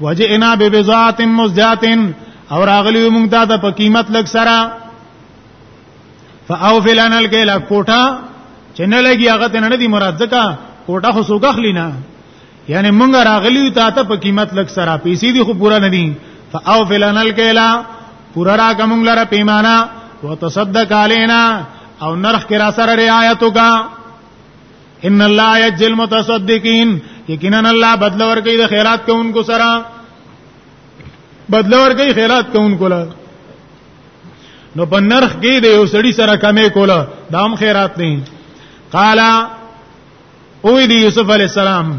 وجئنا ببذات مزجات او راغلی موږ دا د په قیمت لګ سره فاوفلن الکیل کوټه چې نه لګي هغه ته نه دی مراد ځکه کوټه خو سوګه خلینا یعنی موږ راغلی تا ته په قیمت لګ سره پیسې دی خو پورا نه دي فاوفلن الکیل پورا را کوم لره پیمانه وتصدق علینا او نرخ کرا سره رعایت وکړه ان الله یجزی المتصدقین یقینا الله بدل ورکړي د خیرات کوونکو سره بدل ورکړي خیرات کوونکو له نو په نرخ کې د یو سړي سره کمې کوله دا هم خیرات نه قال او دی یوسف علی السلام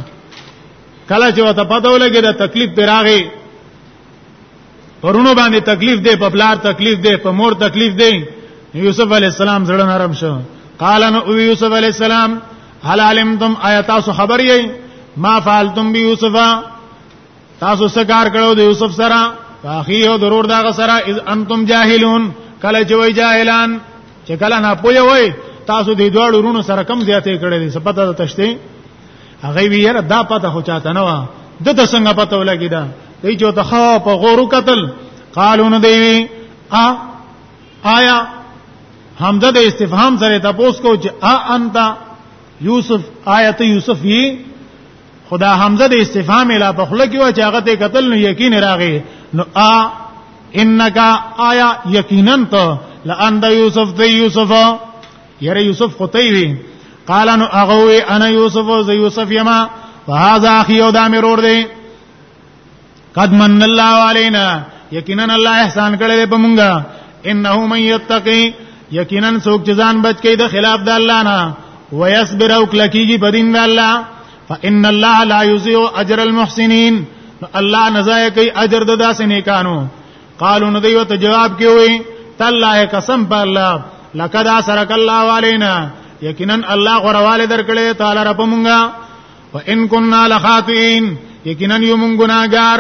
کله چې وته پته ولګي د تکلیف پر راغی پرونو باندې تکلیف دی په بلار تکلیف دی په مور تکلیف دی یوسف علی السلام زړه نرم شو قال نو یوسف علی السلام هل علمتم آیات تاسو خبر یې ما فعلتم بی یوسف تاسو څه کار کړو د یوسف سره اخی او ضرور دا سره اذ انتم جاهلون کله چې وای جاهلان چې کله نه پوي وای تاسو دې دوه ورونو سره کم زیاتې کړې دي سپته تشته هغه ویره دا پته هو چاته نه و د د څنګه پته ولګی دا دی جو تخوا په غورو قتل قالو نه دی وی ا آیا حمزه د استفهام سره تاسو کو چې ا انت یوسف آیت یوسف یی خدا حمزه د استفهام اله په خله کې و چې هغه ته قتل نو یقین راغی نو ا انک آیا یقینا ته لئن یوسف دی یوسف یره یوسف قطیوی قال انو اغوی انا یوسف او زه یوسف یما فهذا اخي او دا مرور دی قد من الله علينا یقینا الله احسان کړی په مونږه انه من یتقی یقینا څوک چې ځان بچ کړي د خلاف د الله نه ويصبر او کلکیږي په دین د الله فان الله لا يضيع اجر المحسنين الله نزای کوي اجر د داسې نیکانو قالو نو دیو ته جواب کې وي تالله قسم په الله لقد اسرک الله علينا یقینا الله غرواله درکړې تعالی رب مونږه وان كنا لخاطئين یقینا یو مونږ ګناګار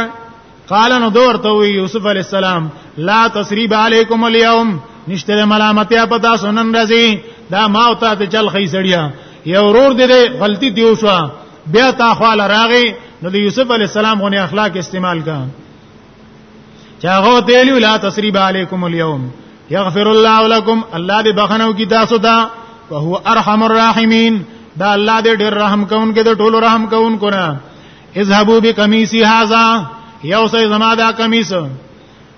قال نو دور ته وی یوسف علی السلام لا تسریب علیکم اليوم نشته ملامتیا پتا سنن رضی دا ما او ته چل خی سړیا یو ورور دې غلطی دیو شو بیا تا خواله راغی نو د یوسف علی السلام غونې اخلاق استعمال کړه چاغو تیلو لا تسریب علیکم اليوم یغفر الله لكم الله دې بخنو کی تاسو ته وهو ارحم الراحمین دا الله دې ډېر رحم کوونکې دې ټولو رحم کوونکو نه اذهبوا بقميصي هذا یو سې زما دا قمیص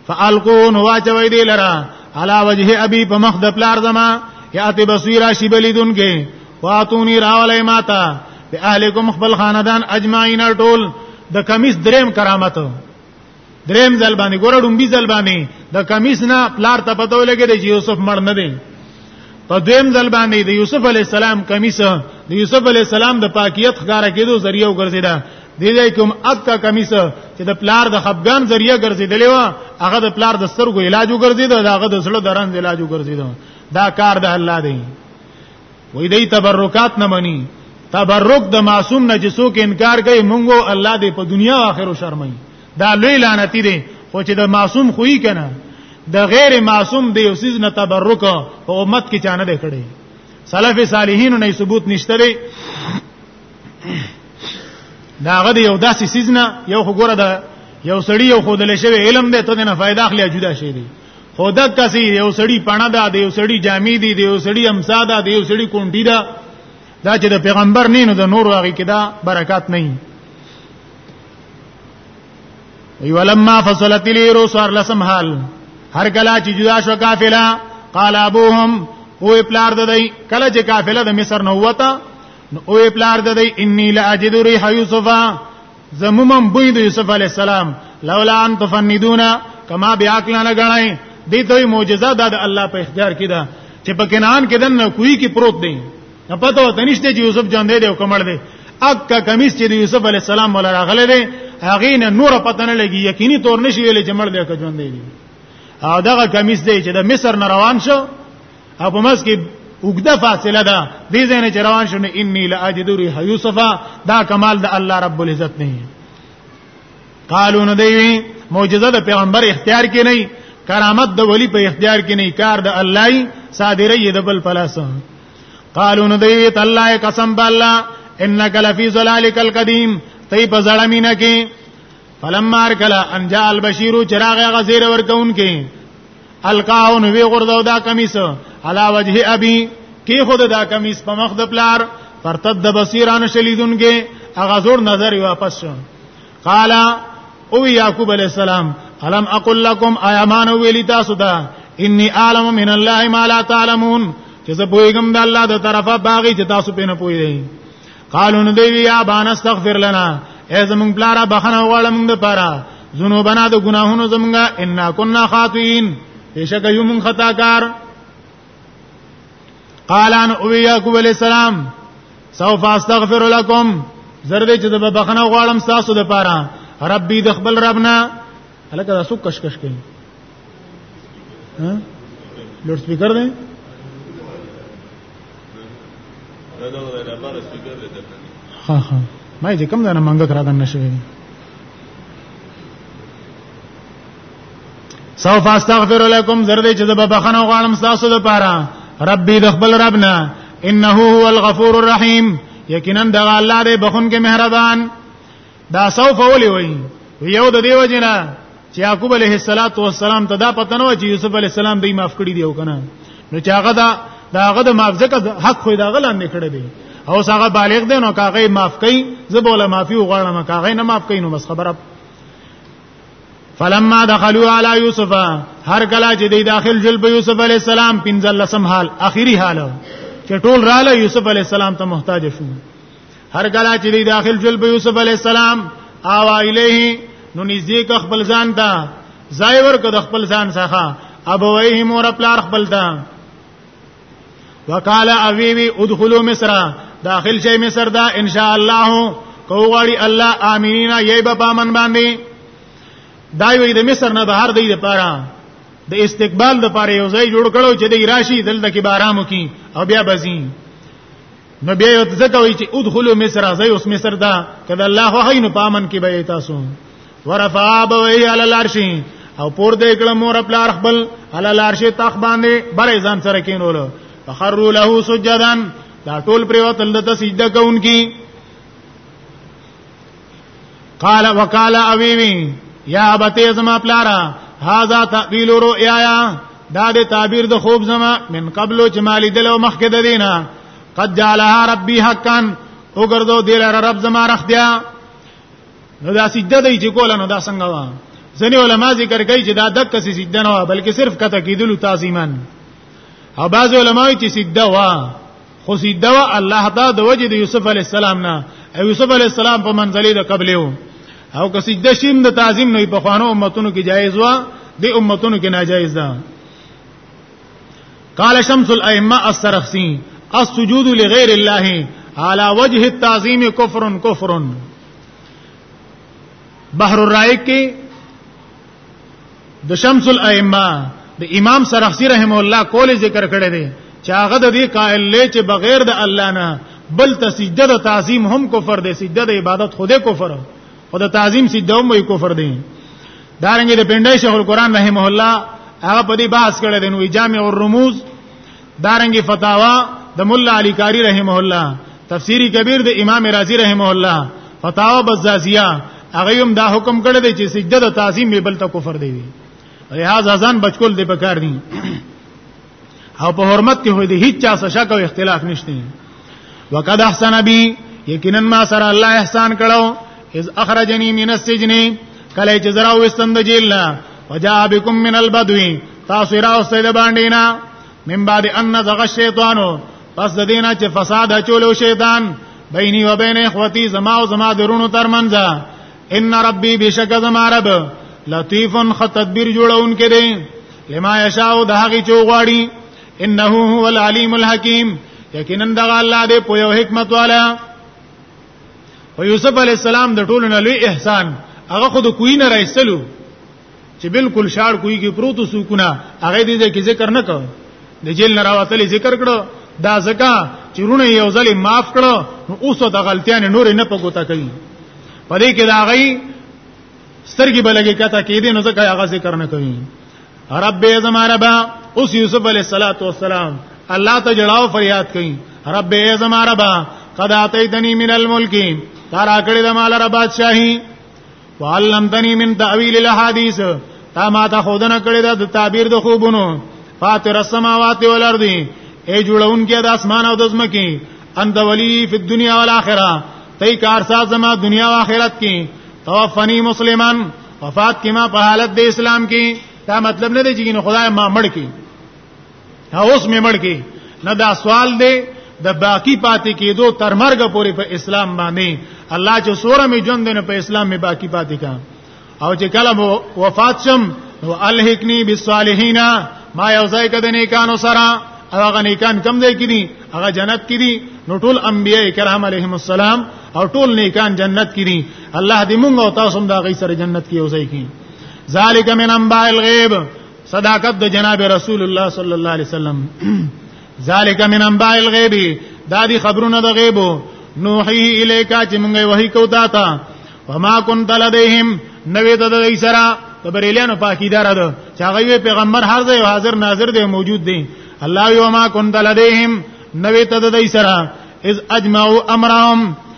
فالقون واچوي دې لرا علا وجه ابي په مخ د پلار زما یاتی بصیرا شی بلیدون کې واتونی راولای ماتا به اهلکم خپل خاندان اجمعین ټول د کمیس دریم کرامت دریم ځل باندې ګوره ډومبي ځل باندې د کمیس نه پلار ته پته ولګی دی چې یوسف مړ نه دی په دویم ځل باندې د یوسف علی السلام کمیس د یوسف علی السلام د پاکیت ښکارا کېدو ذریعہ وګرځیدا دی دې کوم اکا کمیس چې د پلار د خپګان ذریعہ ګرځیدلی و هغه د پلار د سترګو علاج وګرځیدا هغه د زړه درن علاج وګرځیدا دا کار د الله دی وې دې تبرکات نه مني تبرک د معصوم نه چې څوک انکار کوي مونږو الله دې په دنیا او آخرت شرمای دا لوی لعنتی دی خو چې د معصوم خوې کنه د غیر معصوم دی او سیز نه تبرک په امت کې چانه دی کړی سلف صالحین نه ثبوت نشته دی دا غد یو داسې سیز نه یو خو ګوره د یو سړی یو خودلې شوی علم دی ته نه فائدہ اخلي جدا شي دی خو د کسي یو سړی پڼه ده د یو سړی جامې دي د یو سړی امسا ده د یو سړی کونډی ده دا چې د پیغمبر نه نو د نور هغه کې دا برکات نه وي وی ولما فصلت لیرو سوار لسم حال هر کلا چې جدا شو قافله قال ابوهم او پلار د دی کله چې قافله د مصر نو وته او پلار د دی انی لاجد ریح یوسفا زمومم بوی د یوسف علی السلام لولا ان تفندونا کما بیا کلا نه غړای دې ته معجزه ده د الله په اختیار کې ده چې په کنعان کې دنه کوی کې پروت دی نه پته وته نشته چې یوسف جان دی او کمړ دی اکه کمیس چې د یوسف علی السلام مولا راغله دی هغه نه نور پته نه لګي یقیني تور نشي ویلې چې مړ دی که ژوند دی او دغه کمیس دی چې د مصر نه روان شو او په مس کې وګدا فاصله ده دې زنه چروان شونه انی لاجد ریح یوسف دا کمال د الله رب العزت نه قالو نه دی معجزه د پیغمبر اختیار کې نه کرامت د ولی په اختیار کې نه کار د الله صادرې د بل پلاس قالو نه دی تعالی قسم بالله انک لفی ذلالک القدیم تی په ظلمینه کې فلما ارکلا ان جاء البشیر چراغ غزیر ورکون کې القاو نو وی غردو دا کمیس علا وجه ابي کی خود دا کمیس په مخ د پلار فرتد بصیران شلیدونګه اغه زور نظر واپس شو قال او یعقوب علی السلام الم اقول لكم ايمان ویلی تاسو ته انی عالم من الله ما لا تعلمون چې زه پوهیږم د الله د طرفه باغی چې تاسو په نه پوهیږئ قالو نو دی یا بان استغفر لنا ای زمون بلارا بخنه غواړم موږ لپاره ذنوبنا د ګناهونو زمونږه ان كنا خاطئين بشک یو مون خطا کار قال ان او یعقوب علیہ السلام سوف استغفر لكم زرد چې د بخنه غواړم تاسو لپاره ربي د خپل ربنا الکه تاسو کشکش کړئ ها لوډ سپیکر دی ها ها ما چې کوم نه منګه کرا دن نشوي سوف استغفر لكم زرد چې زب بخنه غواړم تاسو د پاره ربي د خپل ربنا انه هو الغفور الرحیم یقینا د الله دې بخون کې مهربان دا سوف ولي وي یو د دیو جنا چې یعقوب علیه السلام ته دا پته نه و چې یوسف علیه السلام دوی معاف کړی دی او کنه نو چې هغه دا دا هغه د معاف ځکه حق خو دا غلان نه کړی دی او هغه بالغ دی نو کاغه معاف کړي زبوله معافي وغواړم کاغه نه معاف کړي نو بس خبره فلما دخلوا على يوسف هر کلا چې دی داخل جل په یوسف علی السلام پنځل لسم حال اخیری حال چې ټول رااله یوسف علی السلام ته محتاج شو هر کله چې دی داخل شول په یوسف علی السلام او الیه نو نږدې ک خپل ځان ته ځای ورک د خپل ځان څخه ابویه مور پلار خپل ته وقال اویوی ادخلوا مصر داخل شي مصر دا ان شاء الله کوغړی الله امینین یبا پامن باندې دا وی د مصر نه بهر دی لپاره د استقبال لپاره یو ځای جوړ کړو چې د راشي دلته کې بارامو کی او بیا بزین نو بیا یو ځکه وی چې ادخلوا مصر ازي اوس مصر دا کله الله خو هینو پامن کې به تاسو ورفع ابوي على العرش او پور دې کړه مور خپل خپل على العرش تخ باندې بلې ځان سره کینول فخروا له سجدا دا ټول پریوتل د سجده کوونکی قال وقال ابيوي یا ابته زما پلارا هاذا تعبیر رؤیایا دا د تعبیر د خوب زما من قبل چې مالی دل او مخک د دینا قد جعلها ربي حقا وګرځو دل رب زما رختیا نو دا سجده دی چې کوله نو دا څنګه وا ځنی علما ذکر کوي چې دا دک څه سجده نه وا بلکې صرف کته کیدلو تعظیمن او بعض علما چې سجده وا خو سیده وا الله دا د وجه د یوسف علی السلام نه او یوسف علی السلام په منځلې د قبلو او که سیده شیم د تعظیم نه په خوانو امتونو کې جایز وا د امتونو کې ناجایز ده قال شمس الائمه السرخسی السجود لغیر الله على وجه التعظیم کفر کفر بحر الرائق کې د شمس الائمه د امام سرخسی رحم الله کول ذکر کړی دی چې هغه د دې قائل لې چې بغیر د الله نه بل ته سجده د تعظیم هم کفر دی سجده د عبادت خوده کفر او د تعظیم سجده هم کفر دی دارنګه د پندای شیخ القرآن رحم الله هغه په دې بحث کړی دی نو جامع الرموز دارنګي فتاوا د مولا علی کاری رحمه الله تفسیری کبیر د امام رازی رحمه الله فتاوا بزازیه هغه هم دا حکم کړی دی چې سجده د تعظیم به بل ته کفر دی لہذا ځان بچکول دی پکار دی او په حرمت کې هو دی هیڅ چا څه شک او اختلاف نشته وقد احسن بي یقینا ما سره الله احسان کړو اذ اخرجني من السجن کله چې زرا وستم د جیل نه وجاء بكم من البدو تاسو را اوسید باندې نه من بعد ان زغ الشیطان پس د دینه چې فساد چولو شیطان بیني و بین اخوتی زما او زما درونو ترمنځ ان ربي بشک زما رب لطیف خ تدبیر جوړون کې دي لما یشاء د هغه چوغاړي انه هو العلیم الحکیم یقینا دغه الله دې په یو حکمت والا او یوسف علی السلام د ټولو نه لوی احسان هغه خود کوی نه راځلو چې بالکل شاړ کوی کې پروت سکونه هغه دې کې ذکر نه کړ د جیل نه راوتلې ذکر کړو دا زکا چې رونه یو ځل معاف کړو نو اوس د غلطیان نور نه پګوتا کوي پدې کې دا غي سترګې بلګې کته کې دې نو زکا هغه ذکر نه کوي رب زما ربا اوس یوسف علیہ الصلوۃ والسلام الله ته جړاو فریاد کړي رب زما ربا قد اتیتنی من الملک تارا کړی د مال رب بادشاہي وعلمتنی من تاویل الاحاديث تا ما ته خودنه کړی د تعبیر د خوبونو فاتر السماوات والارض ای جوړون کې د اسمان او د زمکي انت ولی فی الدنیا والآخرہ تای کارساز زما دنیا و آخرت کی توفنی مسلمان وفات کې ما په حالت د اسلام کې دا مطلب نه دی چې خدای ما مړ کې اوس مې مړ کې نه دا سوال دی د باقی پاتې کېدو تر مرګ پورې په اسلام باندې الله چې سوره می ژوند نه په اسلام می باقی پاتې کا او چې کله وفات شم نو الحقنی بالصالحین ما یو ځای کده نیکانو سره هغه نیکان کم ځای کې دي هغه جنت کې دي نو ټول انبیای کرام علیهم السلام او ټول نیکان جنت کې دي الله دې مونږ او تاسو هم دا غي سره جنت کې اوسئ کی ذالک من انباء الغیب صداقت د جناب رسول الله صلی الله علیه وسلم ذالک من انباء الغیب دا دي خبرونه د غیب نوحی الیکا چې مونږه وਹੀ کو تا تا وما كنت لديهم نوې د دې سره د بریلیانو پاکیدار ده چې هغه پیغمبر هر ځای حاضر ناظر دی موجود دی الله یوما كنت لديهم نوې ته د دې سره اذ اجمعوا امرهم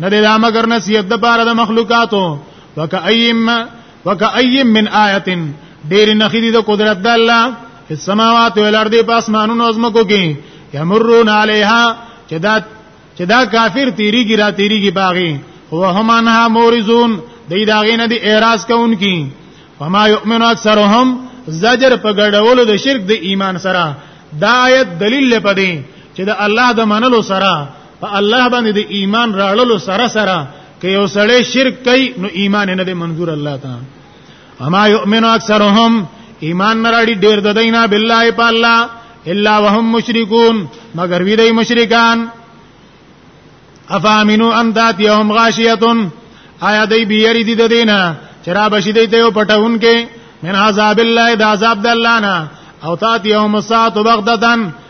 نه دی دا مگر نصیحت د پاره د مخلوقاتو وکایم وکایم من آیه ډیر نخې دي د قدرت د الله په سماوات او الارض په اسمانونو او زمکو کې یمرون علیها چې دا چې دا کافر تیریږي را تیریږي باغی هو هم انها مورزون دې داغې نه دي اعتراض کوونکی فما یؤمن اکثرهم زجر په ګډولو د شرک د ایمان سره دا آیت دلیل لپاره چې د الله د منلو سره په الله باندې د ایمان راړلو سره سره که یو سړی شرک کوي نو ایمان نه دی منظور الله ته اما یؤمنو اکثرهم ایمان نه راړي ډیر د دینه بالله په الله الا وهم مشرکون مگر وی دی مشرکان افامنو ان ذات یوم غاشیتون آیا دی بیری دی د دینه چرا بشی دی ته پټون کې من عذاب الله د عذاب د الله نه او تات یوم الساعه بغدتن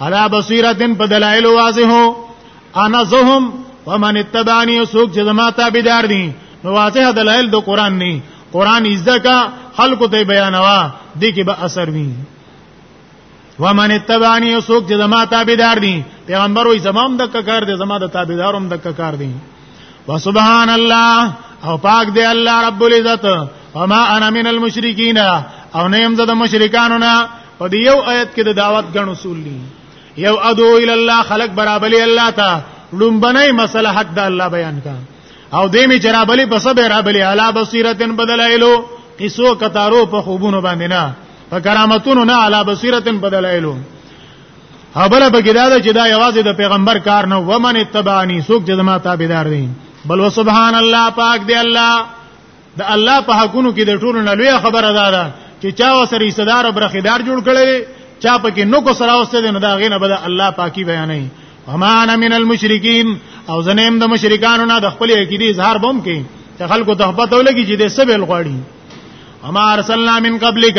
علا بصیرتن په دلایل واضحو انا زهم ومن اتبعنی سوق چې زما تابعدار دي نو واضح دلایل د قران نه قران ازکا خلق ته بیانوا دي کې به اثر وي ومن اتبعنی سوق چې زما تابعدار دي پیغمبر وي زمام د کار دي زما د تابعداروم د کار دي وسبحان الله او پاک دی الله رب العزت وما انا من المشرکین او نه يم زه د مشرکانو نه په دې یو آیت کې د دعوت غن اصول دي یو ادو ال الله خلق برابرلی الله تا لومبنه مسله حق د الله بیان کا او دې می جرابلی په سبه رابلی علا بصیرتن بدلایلو قصو کتارو په خوبونو باندې نه په کرامتونو نه علا بصیرتن بدلایلو خبره به ګدا ده چې دا یوازې د پیغمبر کار نه و من اتبعنی څوک چې ما تابعدار دي بل وسبحان الله پاک دی الله د الله په حقونو کې د ټولو نه لوی خبره ده دا چې چا وسره ایصدار او برخیدار جوړ کړي چا پکې نو کو سره اوسته دي نو دا غینه بده الله پاکي بیانې وما انا من المشرکین او زنیم د مشرکانو نه د خپل عقیده اظهار بم کې چې خلکو ته پته ولګي چې د سبل غواړي اما ارسلنا من قبلک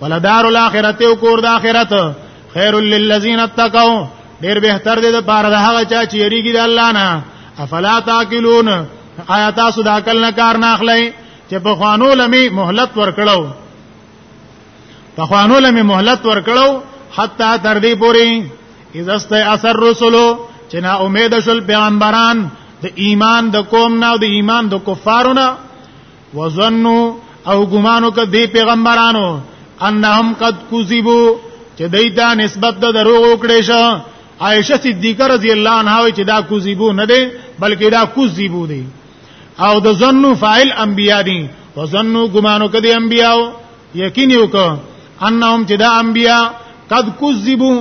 ولدار الاخرته او کور د اخرت خیر للذین اتقوا ډیر بهتر دی د پاره د هغه چا چې یریږي د الله نه افلا تاکلون آیا تاسو د عقل نه کار نه اخلئ چې په خوانو لمي مهلت ورکړو په خوانو لمي مهلت ورکړو حتا تر دې پوري اذا است اثر رسولو چې نا امید شول پیغمبران د ایمان د قوم نه او د ایمان د کفارو نه وظنوا او ګمانو ک دی پیغمبرانو انهم قد کذبوا چې دای دا نسبت د دروغ وکړې شه عائشه صدیقه رضی الله عنها وی چې دا کذبو نه دی بلکې دا کذبو دی او د ظنو فاعل انبیا دي وظنو ګمانو کدي انبیاو یقین یو ک انهم چې دا انبیا قد کذبو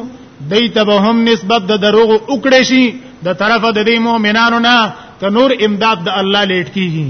دیت به هم نسبت د دروغ وکړې شي د طرفه د دې مؤمنانو نه ک نور امداد د الله لیټ کیږي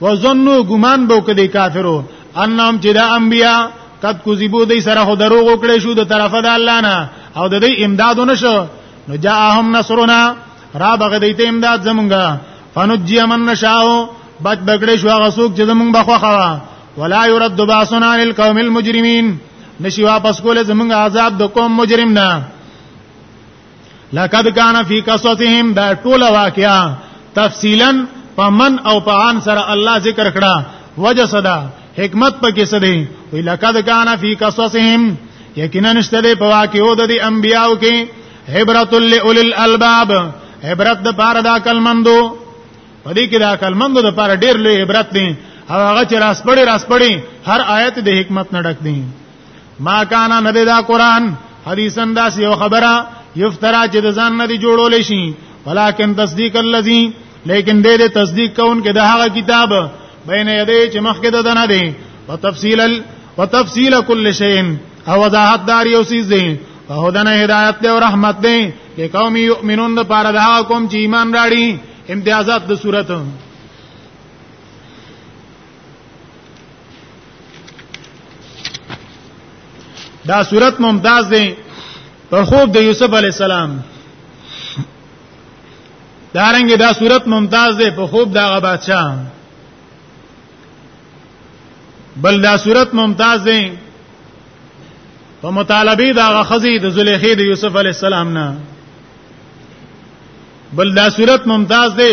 وظنوا ګمان به وکړي کافرو انهم چې دا انبیا قد کذبو دې سره خو دروغ وکړي شو د طرفه د الله نه او د دې امداد نشو نو جاءهم نصرنا را بغه دې ته امداد زمونږه فنجي من نشاء بچ بغړې شو هغه څوک چې زمونږ بخوخه ولا يرد باسنا عن القوم المجرمين نشي واپس کول زمونږ عذاب د قوم مجرم نه لقد کان فی قصتهم دا ټول واقعا تفصیلا پمن او پان سره الله ذکر کړه وجه صدا حکمت پکې څه دی وی لقد کان فی قصصهم یقینا نشته دی په واقعو د انبیاو کې عبرت لئول الالباب عبرت د پاره دا کلمندو په دې کې دا کلمندو د پاره ډیر لوی عبرت دی او هغه چې راس پړي راس پړي هر آیت د حکمت نه ډک دی ما کان نبی دا قران حدیثن دا یو خبره یفترا چې د ځان نه دی جوړول شي ولکن تصدیق الذی لیکن دې دې تصدیق کون کې د هغه کتاب بین یدی چې مخکې د نه دی وتفصیل ال... وتفصیل کل شیء او وضاحت دار یو سیز دی فهدن هدایت دی او رحمت دی لقوم یؤمنون د پاره د هغه قوم چې ایمان راړي امتیازات د صورت دا صورت ممتاز دی په خوب د یوسف علی السلام دا رنګ دا صورت ممتاز دی په خوب دا غا بادشاہ بل دا صورت ممتاز دی په مطالبه دا غا خزی د زلیخې د یوسف علی السلام نه بل دا صورت ممتاز دی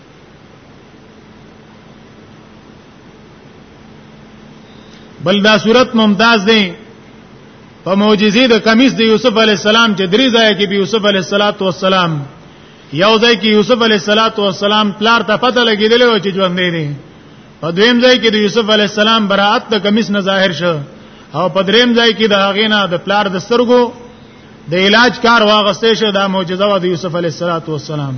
بل دا صورت ممتاز دی په معجزې د کمیس د یوسف علی السلام چې درې ځای کې به یوسف علی السلام یو ځای کې یوسف علی السلام پلار ته پته لګیدل چې ژوند دی په دویم ځای کې د یوسف علی السلام برائت د کمیس نه ظاهر شو او په دریم ځای کې د هغې نه د پلار د سترګو د علاج کار واغستې شو دا معجزه و د یوسف علی السلام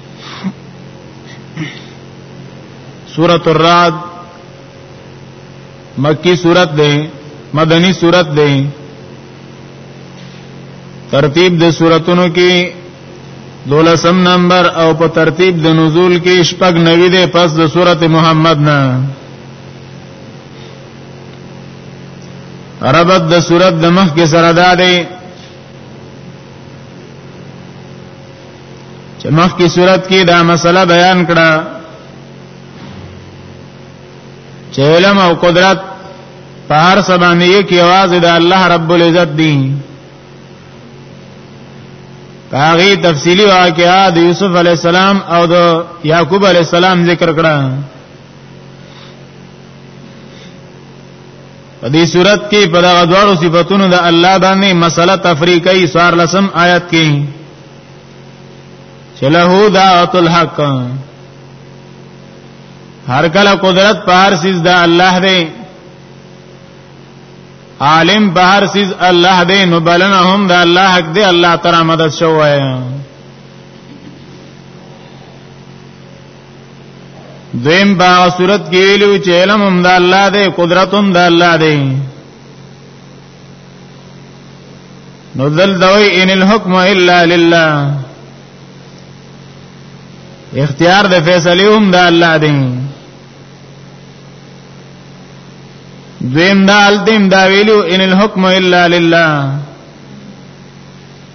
سورۃ الرعد مکی سورۃ ده مدنی سورۃ ده ترتیب د سوراتونو کې دولسم نمبر او په ترتیب د نزول کې شپږ نوي ده پس د سورته محمد نه ربط د سورته د مخ کې سره ده چې مخکې صورت کې دا مسله بیان کړه چې علم او قدرت په هر څه باندې یو کې आवाज د الله رب العزت دی هغه تفصیلی واقعا د یوسف علی السلام او د یعقوب علی السلام ذکر کړه په دې صورت کې په دغه دوړو صفاتونو د الله باندې مسله تفریقي سوار لسم آیات کې چله دعوت الحق هر کله قدرت په هر سیز د الله دی عالم په هر سیز الله دی نو بلنه هم د الله حق دی الله تعالی مدد شوی دویم با صورت کې ویلو چې علم هم د الله دی قدرت هم د الله دی نو دل دوی ان الحكم الا لله اختیار د فیصله هم د الله دی دویم دا التیم دا ویلو ان الحكم الا لله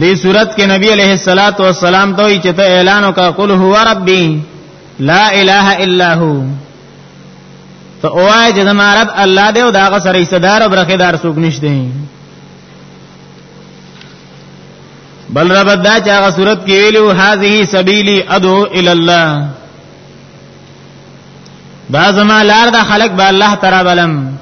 دې صورت کې نبی عليه الصلاة والسلام ته چې ته اعلان وکړه قل هو ربي لا اله الا هو ته اوای چې زما رب الله دی او داغه سره ایستدار او برخیدار څوک نشته بل رب دا چې هغه صورت کې ویلو هذه سبیلی ادعو الی الله دا زما لار دا خلق به الله تعالی بلم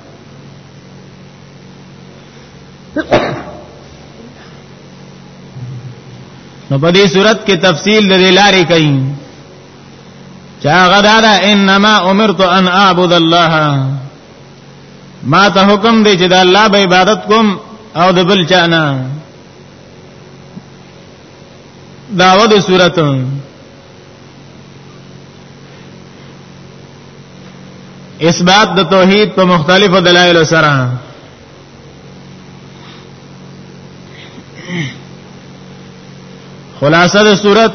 نو په دې صورت کې تفصیل د لارې کوي چا غدارا انما امرت ان اعبد الله ما ته حکم دی چې د الله به عبادت کوم او د بل چا نه داوه د صورت اثبات د توحید په مختلفو دلایلو سره خلاصه د صورت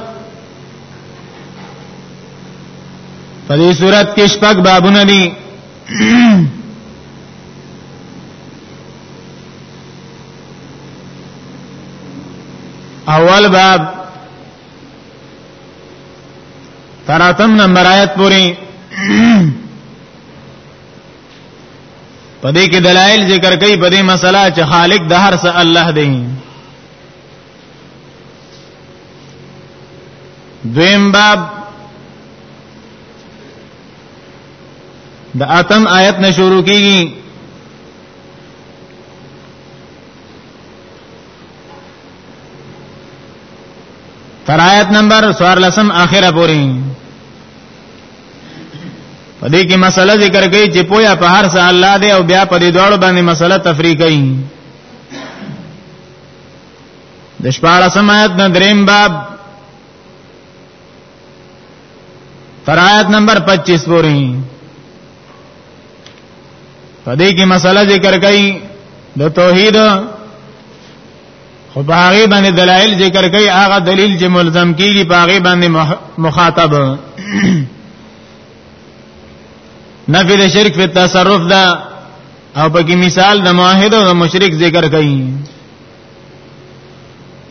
په دې صورت کې شپږ بابونه دي اول باب تراتم نمبر آیت پوری په دې کې دلایل ذکر کوي په دې مسله چې خالق د هر څه الله دی دویم باب د اتم آیت نه شروع کیږي تر آیت نمبر 14 اخره پورې په دې کې مسله ذکر کوي چې پویا په هر څه الله دی او بیا په دې دواړو باندې مسله تفریق کوي د شپاړه سمات نه دریم باب تر آیت نمبر 25 پورې په دې کې مسله ذکر کوي د توحید خو باغی باندې دلایل ذکر کوي هغه دلیل چې ملزم کیږي باغی باندې مخاطب نفی د شرک په تصرف دا او په کې مثال د موحد او مشرک ذکر کوي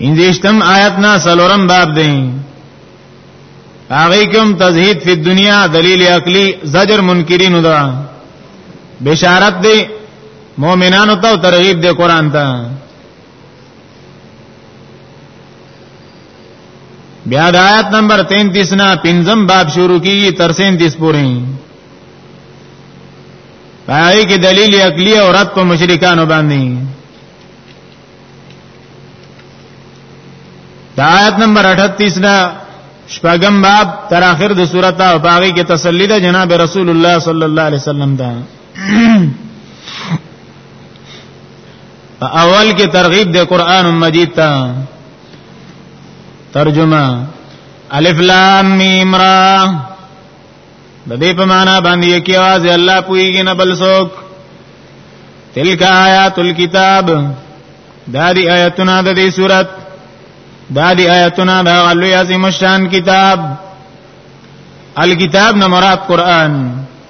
اندیشتم آیت نا سلورم باب دی هغه کوم تزهید فی دنیا دلیل عقلی زجر منکرین دا بشارت دی مؤمنانو ته ترغیب دی قران ته بیا د آیت نمبر 33 نه پنځم باب شروع کیږي تر 37 پورې پای کې دلیل عقلی او رد په مشرکانو باندې د آیت نمبر 38 نه شپږم باب تر اخر د سورته او باغی کې تسلی ده جناب رسول الله صلی الله علیه وسلم ده اول کې ترغیب د قران مجید ته ترجمه الف لام میم را د دې په معنا باندې کې आवाज الله پويږي نه بل څوک تلک آیات الكتاب دا دی آیتونه د دې صورت دا دی آیتونه د لوی عظیم شان کتاب الکتاب نه مراد قران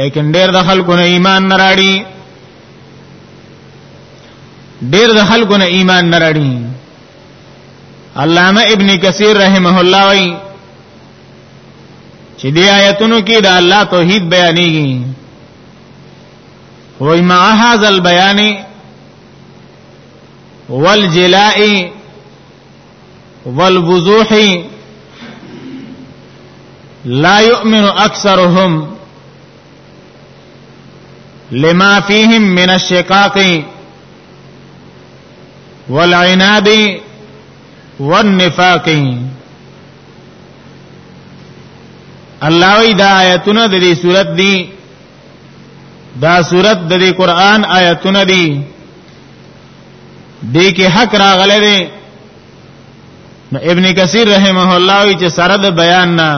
لیکن ډیر د خلکو نه ایمان نه راړي ډیر د خلکو نه ایمان نه راړي علامه ابن کثیر رحمه الله وی چې دې آیتونو کې د الله توحید بیانېږي وای مع هذا البيان والجلاء والوضوح لا يؤمن اكثرهم لما فيهم من الشقاق والعناد والنفاق الله وی دا آیتونه د دې صورت دی دا صورت د دې قران آیتونه دي دې کې حق راغله دي نو ابن کثیر رحمه الله وی چې سره د بیان نه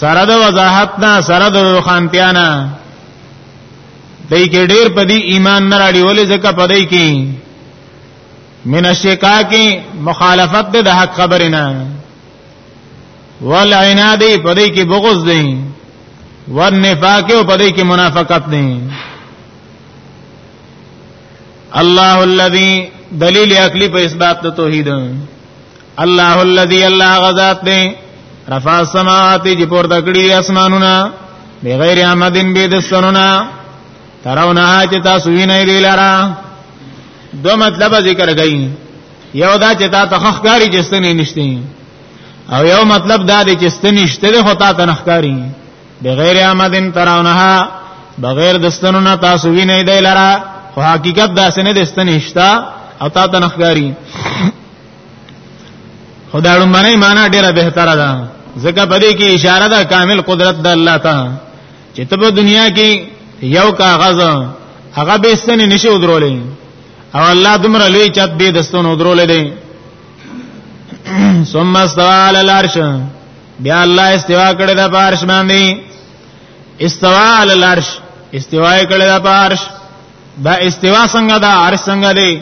سره د وضاحت نه سره د روخانتیا نه دای کې ډیر په دې ایمان نه راړي ولې ځکه په دې کې من الشقاق مخالفت د حق خبرنا والعناد په دې کې بغض دی والنفاق په دې کې منافقت دی الله الذي دلیل عقلی په اثبات د توحید الله الذي الله غذات دی رفع السماوات چې پور دکړي اسمانونه بغیر عمدن به د سنونه ترونه چې تاسو وینئ لرا دو مطلب ذکر گئی یو دا چې تا ته خخکاری چې ستنې نشته او یو مطلب دا دی چې ستنې نشته خو تا ته نخکاری بغیر آمدن تراونها بغیر دستنو نه تاسو وینئ دی لرا خو حقیقت دا سنې د ستنې نشته او تا ته نخکاری خدای لمنه معنا ډیره بهتره ده ځکه په دې کې اشاره ده کامل قدرت د الله ته چې ته په دنیا کې یو کاغذ هغه به ستنې نشو درولې او الله دمر لوی چت به دستونو درولې دي ثم استوى على العرش بیا الله استوا کړی د پارش باندې استوا علی العرش استوا کړی د پارش دا استوا څنګه دا عرش څنګه دی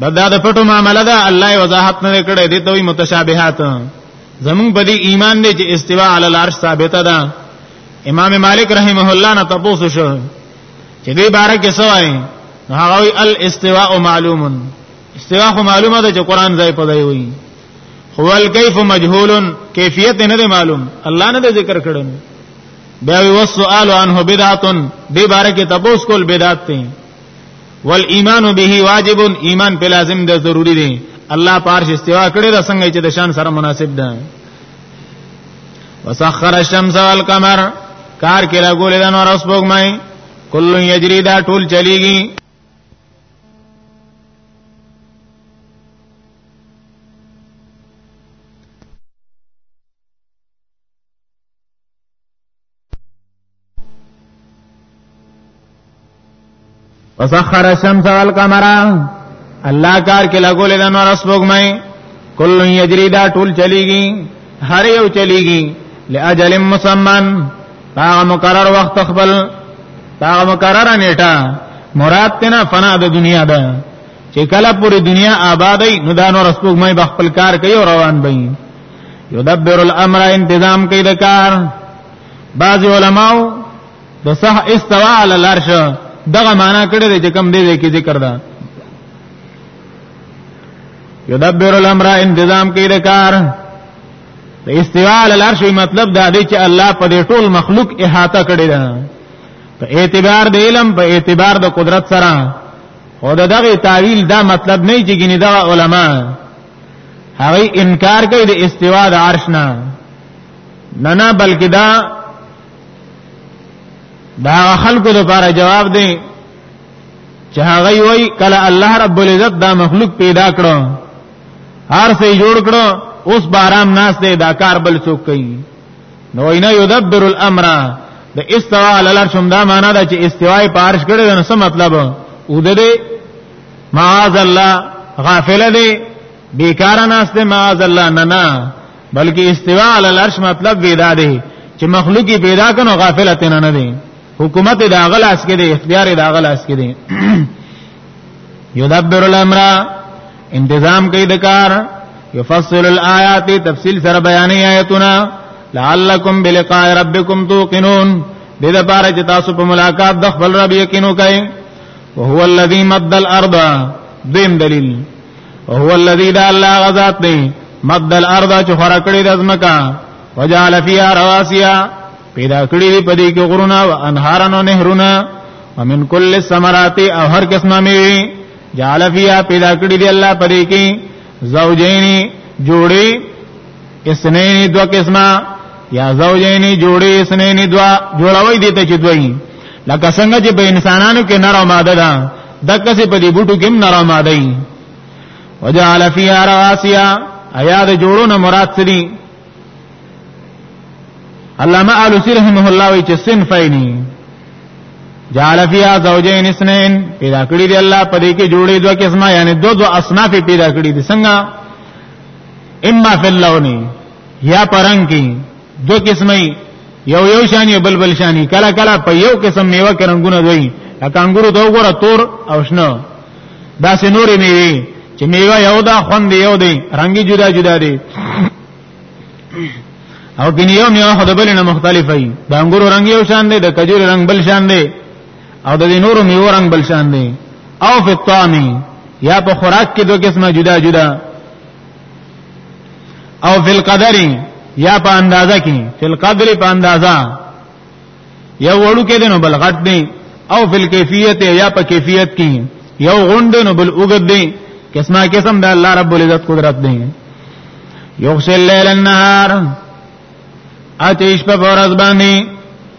دا دا د پټو معاملې ده الله وضاحت نه کړی دي دوی متشابهات زمون په دې ایمان دی چې استوا علی العرش ثابته ده امام مالک رحمه الله نه تاسو شو چې دې باره کې سوای نو هغه وی الاستواء معلوم استواء خو معلومه ده چې قران ځای په ځای وی هو الکیف مجهول کیفیت نه معلوم الله نه ذکر کړو بیا وی وسوال عنه بدعتن دې باره کې تبوس کول بدعت دی والایمان به واجب ایمان په لازم ده ضروری دی الله پارش استوا کړی دا څنګه چې د شان سره مناسب ده وسخر الشمس والقمر کار کې لګولې د نور سپوږمۍ کل یجری دا ټول چلیږي وسخر الشمس والقمر الله کار کې لګولې د نور سپوږمۍ کل یجری دا ټول چلیږي هر یو چلیږي لاجل مسمن هغه مقرر وخت خپل هغه مقرر نیټه مراد تینا فنا د دنیا ده چې کله پوری دنیا آبادی نو دا نور سپوږمۍ بخپل کار کوي او روان بي یدبر الامر انتظام کوي د کار بعض علماو د صح استوا علی العرش دغه معنا کړی چې کم دی کې ذکر ده یدبر الامر انتظام کوي د کار د استوا علی العرش مطلب دا دی چې الله په دې ټول مخلوق احاطه کړی ده په اعتبار د علم په اعتبار د قدرت سره او دغه تعویل دا مطلب نه چې ګینه دا علما هغه انکار کوي د استوا د عرش نه نه نه بلکې دا دا خلکو لپاره جواب دی چې هغه وی کله الله رب العزت دا مخلوق پیدا کړو هر څه جوړ کړو اوس بارام ناس دی دا کار بل څوک کوي نو اینا یدبر الامر د استوا علی العرش دا معنا ده چې استوای پارش کړي نو څه مطلب او د دې معاذ الله غافل دی بیکار ناست معاذ الله نه نه بلکې استوا علی العرش مطلب ودا دی چې مخلوق پیدا کنو غافلت نه نه دی حکومت دا غلاس کې دی اختیار دا غلاس کې دی یدبر الامر انتظام کوي د کار یفصل الآیات تفصیل سره بیانې آیتونه لعلکم بلقاء ربکم توقنون دې لپاره چې تاسو په ملاقات د خپل رب یقینو کوئ وهو الذي مد الارض دیم دلیل وهو الذي دا الله غزاد دی مد الارض چې خورا کړی د ازمکا وجعل فيها رواسيا پیدا کړی دی پدې کې غرونه او انهارن او نهرونه ومن کل الثمرات او هر قسمه میوه جعل فيها پیدا کړی دی الله پدې کې زوجین جوړي اسنین دو قسمه یا زوجین جوړی اسنین دو جوړوي دي ته چې دوی لکه څنګه چې په انسانانو کې نر او ماده ده دغه څه په دې بوټو کې نر او ماده دي وجعل فیها رواسیا ایا د جوړونو مراد څه دي علامه علوسی رحمه الله وی چې صنفینی جعل فیها زوجین اثنین پیدا کړی دی الله په دې کې جوړې دوه قسمه یعنی دو دو اصناف پیدا کړی دي څنګه اما فی اللون یا پرنګ کی دو قسمه یو یو شانی بل بل شانی کله کله په یو قسم میوه کې رنگونه دوی لکه انګورو ته وګوره تور او شنو دا سه نورې میوه چې میوه یو دا خوند یو دی رنگي جدا جدا دی او ګنیو میوه خدای بل نه مختلفه وي د انګورو رنگ یو شان دی د کجورو رنگ بل شان دی او د نورو میوه رنگ بل شان دی او په طعام یا په خوراک کې دوه قسمه جدا جدا او فی القدر یا په اندازه کې فی القدر په اندازه یو وړو کې دینو بل غټ دی او فی الکیفیت یا په کیفیت کې یو غوند نو بل اوګد دی قسمه قسم د الله رب العزت قدرت دی یغسل لیل النهار اتیش په ورځ باندې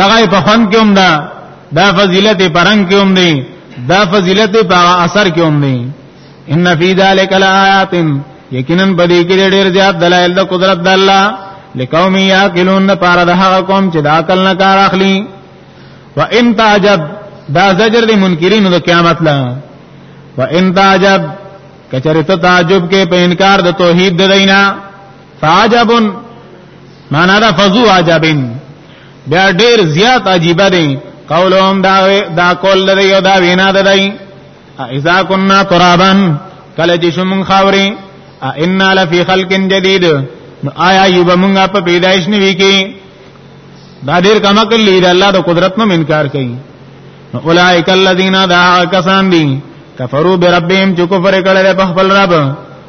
دغه په خون کې هم ده دا فضیلت پرنګ کې هم دی دا فضیلت په اثر کې هم دی ان فی ذلک لآیات یقینا بدی کې ډېر زیات دلایل د قدرت د الله لقوم یاکلون نه پاره د هغه قوم چې د عقل نه کار اخلي و ان تعجب دا زجر دی منکرین د قیامت لا و ان تعجب کچره ته تعجب کې په انکار د توحید د دینا فعجب معنا دا فزو عجبن بیا ډیر زیات عجیب دی قولهم دا دا کول لري یو دا وینا ده دی اذا كنا ترابا کله چې شوم خاوري ان لفي خلق جديد نو آیا یوب مونږه په پیدایش نیوي کې دا ډیر کما کلی دی الله د قدرت نو انکار کوي نو اولائک الذین دا کسان دي کفروا بربهم چې کفر کړل په خپل رب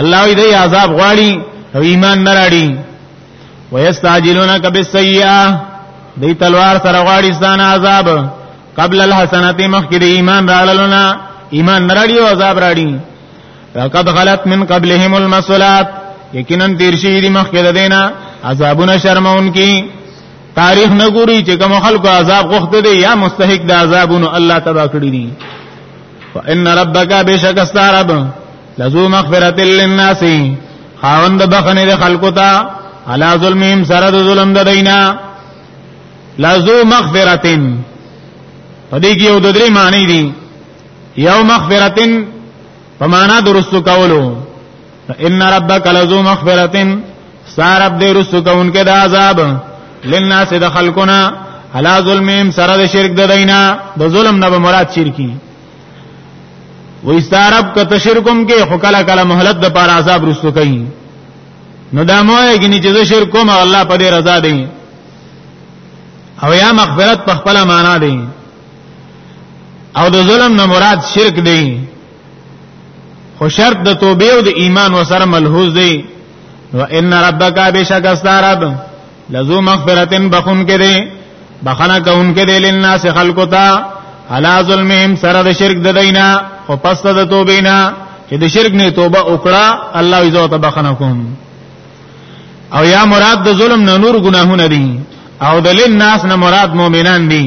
الله دې عذاب غواړي او ایمان نه راړي ويستعجلونك بالسيئه دې تلوار سره غواړي ستان عذاب قبل الحسنات مخکې دې ایمان راړلونه ایمان نه راړي او عذاب راړي لقد غلط من قبلهم المسلات یقینا تیر شي دې مخکې دینه عذابونه شرمون کی تاریخ نه ګوري چې کوم خلکو عذاب غوښته دي یا مستحق د عذابونو الله تبا کړی دي فان ربک بشک استرب لزو مغفرت للناس خاوند بخنه د خلقو ته علا ظلمهم سره د ظلم د دینا لزو مغفرتن پدې کې یو د درې معنی دي یو مغفرتن په معنا درستو کولو ان ربک لزو مغفرتن سارب دې رسو کونکې د عذاب للناس د خلقنا علا ظلمهم سره د شرک د دینا د ظلم نه به مراد شرکی و استعرب ک تشرکم کې خو کله کله مهلت د پار عذاب رسو کوي نو دا موه کې چې زه شرک کوم الله په دې رضا دی او یا مغفرت په خپل معنا دی او د ظلم نه مراد شرک دی خو شرط د توبې او د ایمان وسره ملحوظ دی و ان ربک بشک استعرب لزو مغفرتن بخون کې دی بخنه کون کې دی لناس خلقو ته علا ظلمهم سره د شرک د دینا خو پس د توبینا چې د شرک نه توبه وکړه الله عزو ته بخنه کوم او یا مراد د ظلم نه نور ګناهونه دي او د لناس نه مراد مؤمنان دي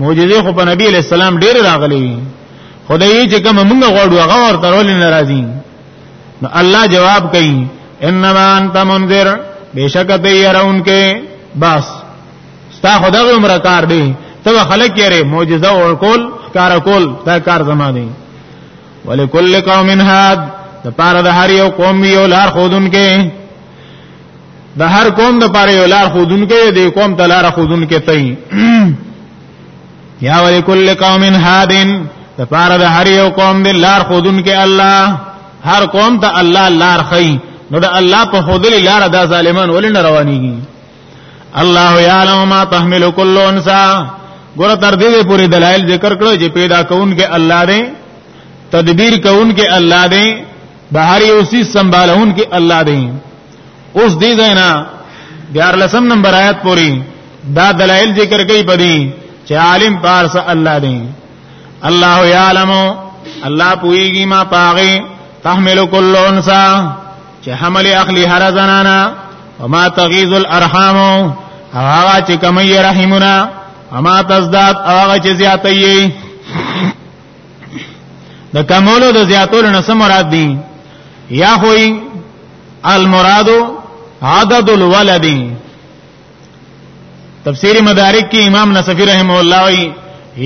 معجزې خو په نبی علی السلام ډېر راغلي خدای چې کوم موږ غواړو هغه ورته ولې ناراضي نو الله جواب کوي انما انت منذر بشک ته يرون کې بس ستا خدای عمر کار دی ته خلک یې معجزه ور کول کار کول دا کار زما دی ولکل قوم هاد د پاره د هر یو قوم یو لار خودون کې د هر قوم د پاره یو لار خودون کې د قوم د لار خودون کې تئ یا ولی کل قوم هادن د پاره د هر یو قوم د لار خودون کې الله هر قوم ته الله لار خي نو د الله په خودل لار د ظالمان ولې نه روانيږي الله یعلم ما تحمل کل انسا ګور تر دې پوری دلایل ذکر کړو چې پیدا کون کې الله دې تدبیر کون کې الله دې د هر یو سی سنبالون کې الله دی اوس دې زینا دیار لسم نمبر آیات پوری دا دلائل ذکر کوي پدی چې عالم پارس الله دی الله یعلم الله پویږي ما پاغه تحمل کل انسا چې حمل اخلی هر زنانا وما تغیظ الارحام هغه چې کمی رحمنا اما تزداد هغه چې زیاتې د کمولو د زیاتولو نه مراد دي یا خوې المراد عدد الولد تفسیر مدارک کې امام نصفی رحم الله وی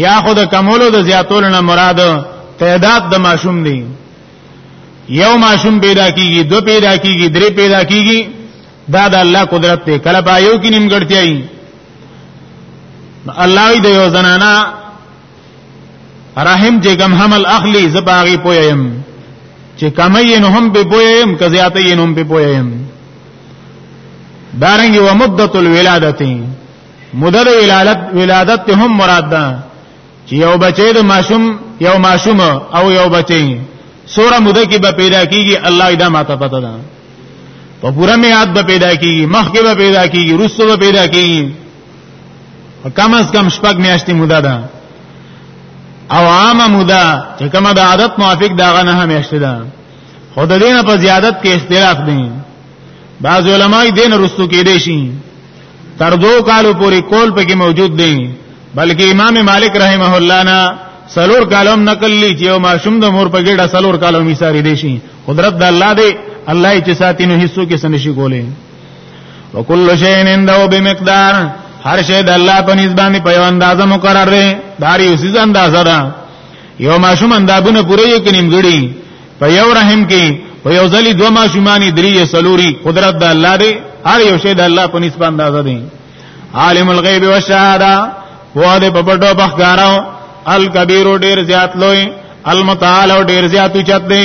یا خود کمولو د زیاتولو نه مراد تعداد د ماشوم دی یو ماشوم پیدا کیږي دو پیدا کیږي درې پیدا کیږي دا د الله قدرت ته کله پایو کې نیمګړتیاي الله دې یو زنانا رحم چې کم حمل اخلي زباغي پویم چې کمین هم به پویم که زیاتین هم به پویم دارنګ و مدت الولادت مدد ولادت ولادت ته هم مراد ده چې یو بچی د ماشوم یو ماشوم او یو بچی سوره مده کې به پیدا کیږي الله دا ماته پته ده په پوره میعاد به پیدا کیږي مخکې به پیدا کیږي رسو به پیدا کیږي کم از کم شپږ میاشتې موده ده او عامه موده چې کومه د عادت موافق داغه نه همیشته ده خود دینه په زیادت کې اختلاف دي بعض علماي دین رستو کې دي شي تر دو کالو پورې کول پکې موجود دي بلکې امام مالک رحمه الله نه سلور کالم نقل لی چې او ماشوم د مور په ګډه سلور کالو میثاری دي شي قدرت د الله دی الله چې ساتینو حصو کې سنشي کولې وکل شی عنده بمقدار هر شی د الله په نسبت په یو اندازه مقرر دی دا یو سیز اندازه ده یو ماشوم اندابونه پوره یې کنیم غړي په یو رحم کې په یو ځلی دوه ماشومانی درې سلوري قدرت د الله دی هر یو شی د الله په نسبت اندازه دی عالم الغیب والشهاده هو دې په پټو بخګارو الکبیر ډیر زیات لوی المتعال ډیر زیات چت دی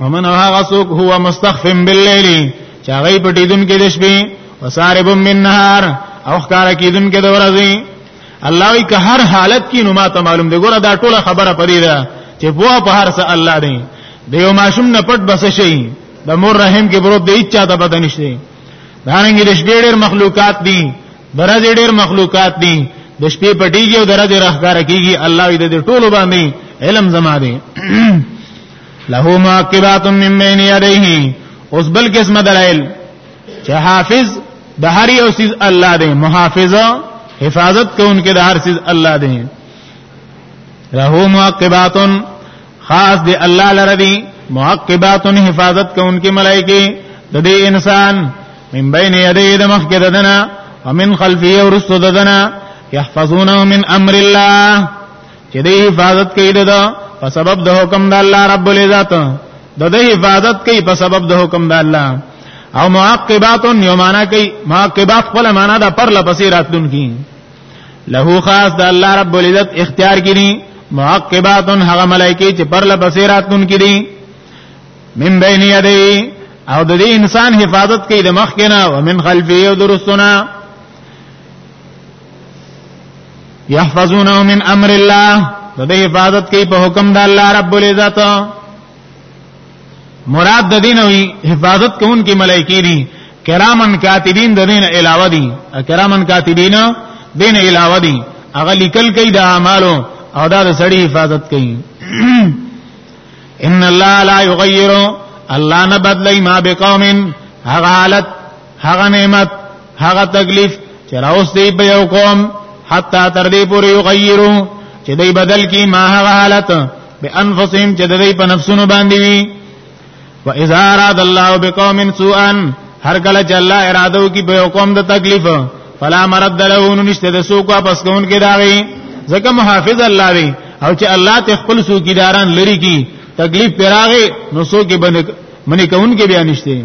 ومن هغه څوک هو مستخفم باللیل چې هغه په دېدون کې د شپې وسارب من نهار او ښکار کېدون کې د ورځې الله وی که هر حالت کې نو ماته معلوم دی ګوره دا ټوله خبره پدې ده چې بوا په هر څه الله دی د یو ماشوم نه پټ بس شي د مور رحم کې پروت دی چا ته پته نشته دا رنګ د شپې ډېر مخلوقات دي برز ډېر مخلوقات دي د شپې پټیږي او درځي راخاره کیږي الله دې ټولو باندې علم زما دی له معقبات من بین یدیه اوس بل قسم دلایل چې حافظ د هر یو سیز الله دی محافظه حفاظت کوونکې د هر سیز الله دی له معقبات خاص دی الله لره دی معقبات حفاظت کوونکې ملائکه د دې انسان من بین یدیه د مخکې ددنه ومن خلفیه ورستو ددنه يحفظونه من امر الله چې د حفاظت کوي دغه په سبب د حکم د الله رب العزت د دې حفاظت کوي په سبب د حکم د الله او معقبات یو معنا کوي معقبات خپل معنا د پر لپسې راتلون کی له خاص د الله رب العزت اختیار کړي معقبات هغه ملائکه چې پر لپسې راتلون کړي من بین یدی او د دې انسان حفاظت کوي د مخ کنه او من خلفی او درستونه يحفظونه من امر الله د حفاظت کوي په حکم د الله رب العزت مراد د دین وی حفاظت کوونکي ملایکی دي کرامن کاتبین د دین علاوه دي کرامن کاتبین دین علاوه دي هغه لیکل کوي د اعمالو او دا د سړی حفاظت کوي ان الله لا یغیر الله نه بدلی ما بقوم هغه حالت هغه نعمت هغه تکلیف چې راوس دی په یو قوم حتا تر دې پورې یغیرو چې دی بدل کی ما هغه حالت به انفسهم چې دوی په نفسونو باندې وي و اذا اراد الله بقوم سوءا هر کله چې الله اراده وکي په قوم د تکلیف فلا مرد له نشته د سوق واپس کون کې داغي ځکه محافظ الله وي او چې الله ته خپل سوکیداران لري کی تکلیف پیراغه نو سو کې باندې منی کون کې بیا نشته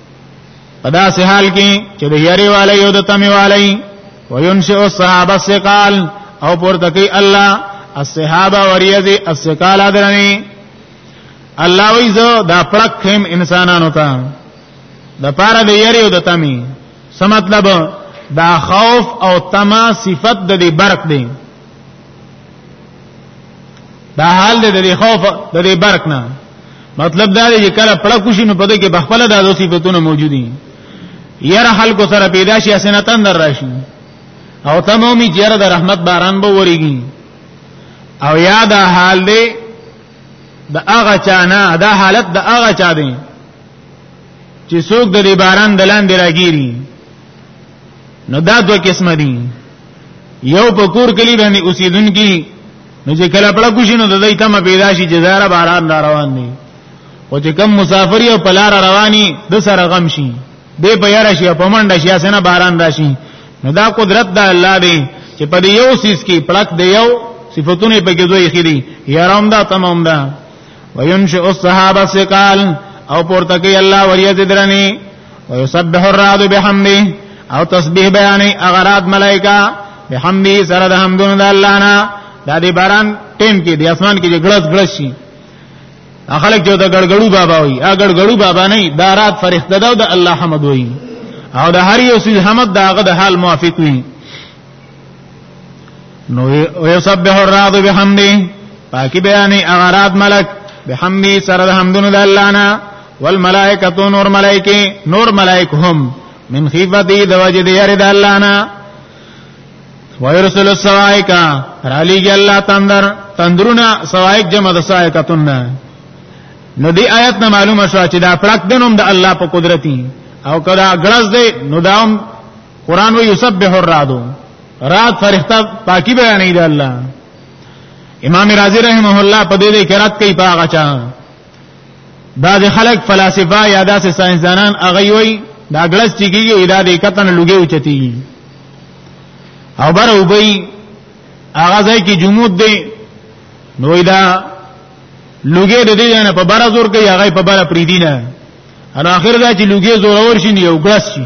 په داسې حال کې چې د یری والي او د تمي والي وينشئ الصحابه الثقال او پورته کوي الله الصحابه وریذي الثقال درني الله وی زه دا پړک هم انسانانو ته د پاره د یری او د تمي څه مطلب دا خوف او تما صفت د دې برق دی دا حال دې د خوف د دې برک نه مطلب دا دی چې کله پړه کوشي نو پدې کې بخپله د دوه صفاتونه موجودي ير خلق سره پیدا شي حسنتن در راشي او تمامي جره د رحمت باران به وريږي او یاد حال دی د هغه چانه دا حالت د هغه چا دی چې څوک د باران دلان دی راګيري نو دا دوه قسم دي یو په کور کلی باندې اوسیدونکي نو چې کله پړه کوشي نو د دې تم پیدا شي چې زاره باران را روان دي او چې کم مسافر یو په لار رواني د سره غم شي دې په یاره شي په منډه شي اسنه باران راشي نو دا قدرت د الله دی چې په یو سیس کې پړک دی یو صفاتونه په کې دوی خېری یارام دا تمام ده وينشئ الصحابه الثقال او پورته کوي الله وریځ درنی ويسبح الرعد بحمده او تسبیح بیانې اغرات ملائکه بحمده سره د حمدونو د الله نه د دې باران ټیم کې د اسمان کې ګړز ګړز شي اخلک جو د ګړګړو بابا وي ا ګړګړو بابا نه دا رات فرښتہ ده د الله حمد وي او د هر یو سیز حمد داغه د حال موافق وي نو ويسبح الرعد بحمده پاکی بیانی اغراد ملک بحمده سره د حمدونو د الله نه والملائکه نور ملائکه نور ملائکه هم من خیفتی د وجه د یری د الله نه ويرسل السوائک رالیږي الله تندر تندرونه سوائک جمع د سائکتون نه نو دی آیت نه معلومه شو چې دا پړک دنوم د الله په قدرتي او کدا غلز دی نو داوم قران وی یسبح الرعد رات فرښتہ پاکي بیانې دی الله امام رازی رحمه الله په دې کې رات کوي پاغه چا دا د خلک فلسفه یا داسې ساينسدانان هغه وي دا ګلس چې کیږي دا د کتن لګي او چتي او بر او بي هغه ځای کې جمود دی نو دا لګي د دې نه په بار زور کوي هغه په بار پریدینه ان اخر دا چې لګي زور اور شي یو ګلس شي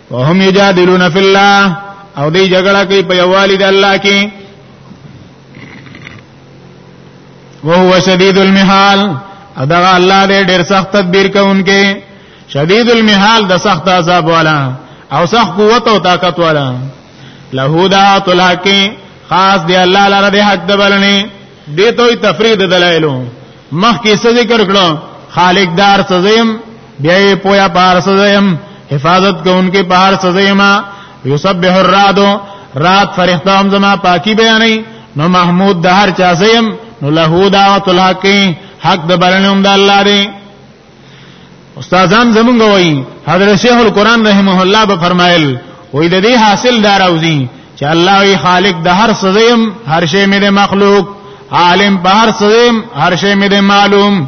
وهم یجادلون فی الله او دی جګړه کوي په یوالي د الله کې وهو شدید المحال ادا الله دې ډېر سخت تدبیر کوونکې شدید المحال د سخت عذاب والا او سخت قوت او طاقت والا له دا طلاقی خاص دی الله لره د حق د بلنې دې ته تفرید دلایلو مخکې څه ذکر کړو خالق دار سزیم بیا یې پویا پار سزیم حفاظت کوونکې پار سزیما یسبح الرعد رات فرښتہ هم زما پاکي بیانې نو محمود د هر چا سیم نو له دعوت الحق حق د بلنوم د الله دی استادان زمونږ وایي حضرت شیخ القران رحمه الله به فرمایل وې د دې حاصل دار اوزي چې الله وی خالق د هر سزیم هر شی مې مخلوق عالم په هر سزیم هر شی مې معلوم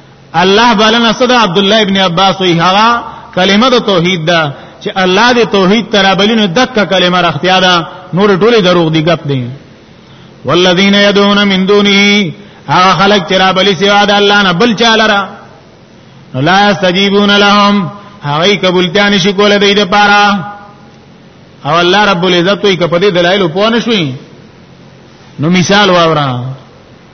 الله بلنه صدا عبد الله ابن عباس وی هغه کلمه د توحید ده چې الله دې توحید ترابلینو دکا کلمه راختیا ده نور ټوله دروغ دی غپ دی والذین یدعون من دونه هغه خلق چې رابلی سوا د الله نه بل چاله را لا استجیبون لهم هغه قبولتیا نشي کوله دې لپاره او الله رب العزت یې کپدې دلایل پوه نشوي نو مثال واورا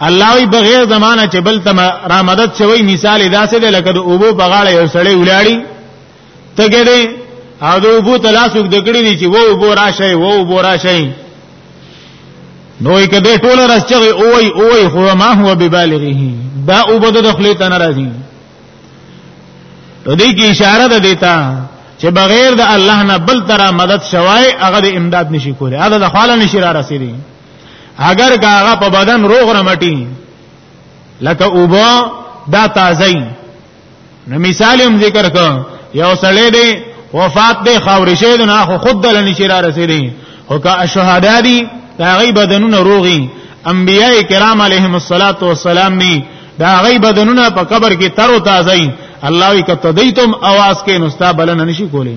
الله وی بغیر زمانہ چې بل تم را مدد شوی مثال داسې ده لکه د اوبو په غاړه یو سړی ولاړی تګې دی او د اوبو تلاسوک د کړی دی چې وو اوبو راشه وو اوبو راشه نوې کده ټول راسچغه اوې اوې خو ما هو ببالغه دا اوبو د خپل ته ناراضي ته دې کی اشاره ده دیتا چې بغیر د الله نه بل تر مدد شوای هغه د امداد نشي کولی هغه د خاله نشي را رسیدي اگر که هغه په بدن روغ رمټي لکه اوبو دا تازه نو مثال هم ذکر کو یو سړی دی وفات دی خاورې شه دی نه خو خود دل نشي را رسیدي او که شهدا دي دا غي بدنونه روغي انبیای کرام علیهم الصلاۃ والسلام ني دا غي بدنونه په قبر کې تر او تازه الله وي کته دیتم आवाज کې نستا بلنه نشي کولی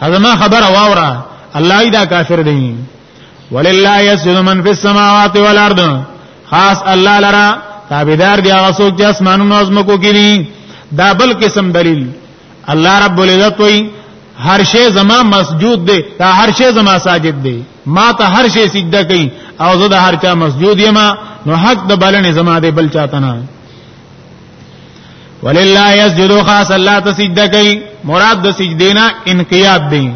ازما خبر واورا الله دا کافر دی ولله یسجد من فی السماوات والارض خاص الله لرا تابعدار دی هغه څوک چې اسمانونو او زمکو کې دي دا بل قسم دلیل الله رب العزت وی هر شی زما مسجود دی دا هر شی زما ساجد دی ما ته هر شی سجده کوي او زه د هر چا مسجود یم نو حق د بلنې زما دی بل چاته نه ولله یسجد خاص الله ته سجده کوي مراد د سجدینا انقیاد دی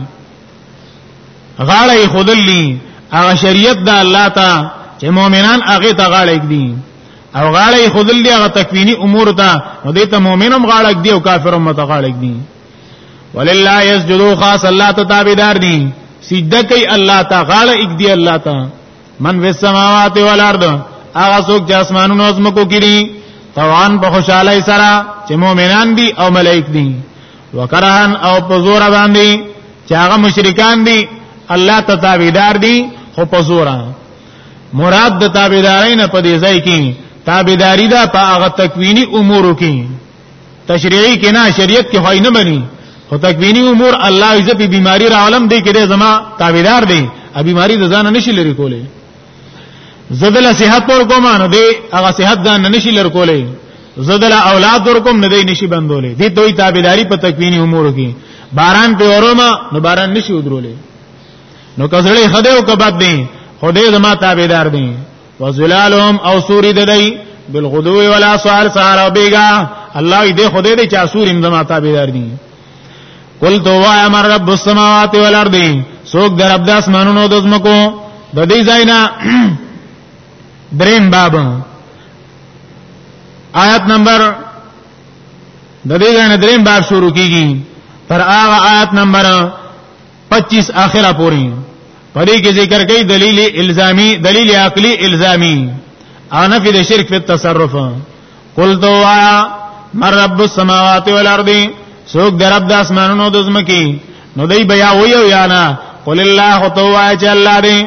غاړه خودلی هغه شریعت د الله ته چې مؤمنان هغه ته غاړه کړي او غاړه خودلی هغه تکوینی امور ته نو دې ته مؤمنم غاړه کړي او کافرم ته غاړه کړي ولله یسجد خاص الله ته تابعدار دي سجده کوي الله ته غاړه کړي الله ته من فی السماوات والارض هغه څوک چې اسمانونو او زمکو کې دي توان په خوشاله سره چې مؤمنان دي او ملائک دي وکرهن او په زور باندې چې هغه مشرکان دي الله ته تابعدار دي خو په زور مراد د تابعدارین په دې ځای کې تابعداری دا په هغه تکوینی امورو کې تشریعی کې نه شریعت کې خوای نه بني خو تکوینی امور الله عزت په بیماری را عالم دی کې زما تابعدار دی ا بیماری د ځان نشي لري کولې زدل صحت پر کوم نه دی هغه صحت ځان نشي لر کولې زدل اولاد ور کوم نه دی نشي بندولې دي دوی تابعداري په تکوینی امور کې باران په اوروما نو باران نشي ودرولې نو کزړې خدای او کبد دی خدای زما تابعدار دی وظلالهم او سوری ددی بالغدو ولا سوال سهار او بیگا الله دې خدای دې چا سوریم زما تابعدار دي قل تو وای امر رب السماوات والارض سوک در رب د اسمانونو د زمکو د دې ځاینا دریم باب آیت نمبر د دې ځاینا دریم باب شروع کیږي پر هغه آیت نمبر 25 اخره پوری پدې کې ذکر کوي دلیل الزامی دلیل عقلی الزامی انا فی شرک فی التصرف قلت وایا مر رب السماوات والارض سوک در رب د اسمانونو د زمکی نو دی بیا ویو یا نه قل الله تو وایا چې الله دې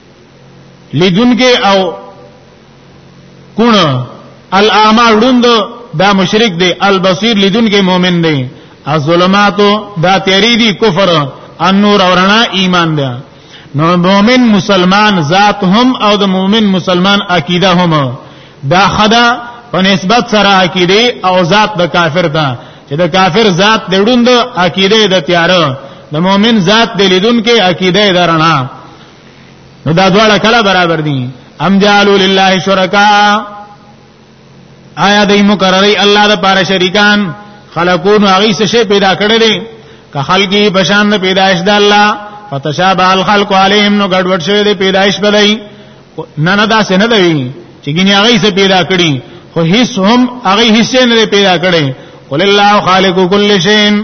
لیدونکې او کونه الاعمى ړوند دا مشرک دی البصیر لیدونکې مؤمن دی الظلمات دا تیری دی کفر النور اورنا ایمان دی نو مؤمن مسلمان ذات هم او د مؤمن مسلمان عقیده هم دا خدا په نسبت سره عقیده او ذات د کافر ده چې د کافر ذات د ړوند عقیده د تیار د مؤمن ذات د لیدون کې عقیده د رڼا نو دا دواړه کله برابر دي ام جعلوا لله شرکا آیا دای مقرری الله د پاره شریکان خلقون هغه څه شی پیدا کړی دی که خلقی بشان د پیدایش د الله فتشابه الخلق علیهم نو ګډوډ شوی دی پیدایش بدای نه نه دا سن دی چې ګینه هغه څه پیدا کړی خو هیڅ هم هغه هیڅ نه پیدا کړی قل الله خالق کل شیء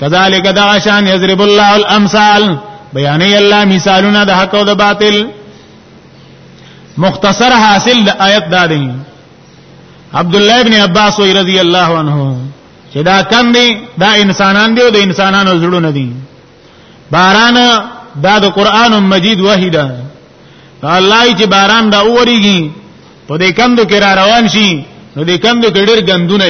کذالک دا شان یضرب الله الامثال بیانې الله مثالونه د حق او د باطل مختصر حاصل د آیت دا دی عبد الله ابن عباس رضی الله عنه چې دا کم دی دا انسانان دی او د انسانانو زړونه دي باران دا د قران مجید وحی ده الله چې باران دا اوريږي په دې کندو کې را روان شي نو دې کندو کې ډېر غندونه